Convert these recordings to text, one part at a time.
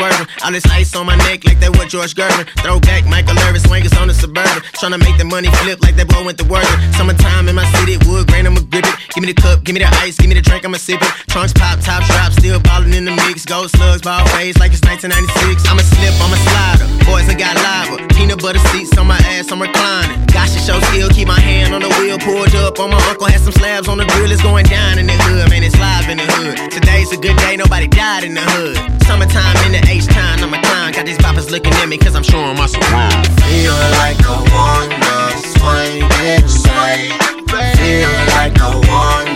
swerving. All this ice on my neck like that what George Gervin. Throwback Michael Irvin, swingers on the suburban. Tryna make the money flip like that boy went to work. Summertime in my city, wood grain, I'ma grip it. Give me the cup, give me the ice, give me the drink, I'ma sip it. Trunks pop, top drop, still ballin' in the mix. Gold slugs, ball face like it's 1996. I'ma slip, I'ma slider. Boys ain't got lava. Peanut butter seats on my ass, I'm reclining. Gosh, to show skill, keep my hand on the wheel, pulled up on my uncle, had some slabs on the grill, it's going down in the hood, Today's a good day, nobody died in the hood. Summertime in the H-Town, I'm a clown. Got these boppers looking at me, cause I'm showing my surround. Feel like a wonder, swing and say. Feel like a wonder.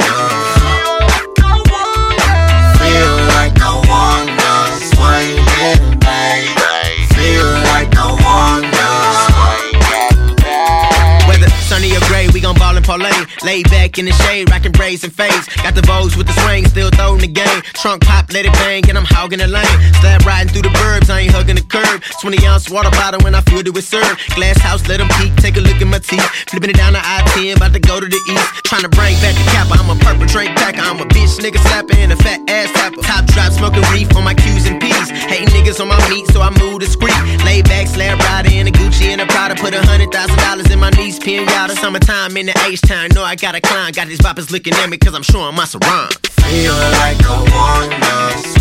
Lay back in the shade, rockin' braids and fades. Got the Vogues with the swing, still throwing the game. Trunk pop, let it bang, and I'm hogging the lane. Slab riding through the burbs, I ain't hugging the curb. 20 ounce water bottle when I filled it with syrup. Glass house, let them peek, take a look at my teeth. Flipping it down the I 10, about to go to the east. Tryna bring back the capper, I'm a purple drink packer. I'm a bitch nigga slapper and a fat ass tapper. Top drop, smoking reef on my Q's and P's. Hating niggas on my meat, so I move discreet. Niece pinata. Summertime in the H-Town, know I got a climb. Got these boppers looking at me cause I'm showing my surround. Feel like a bay.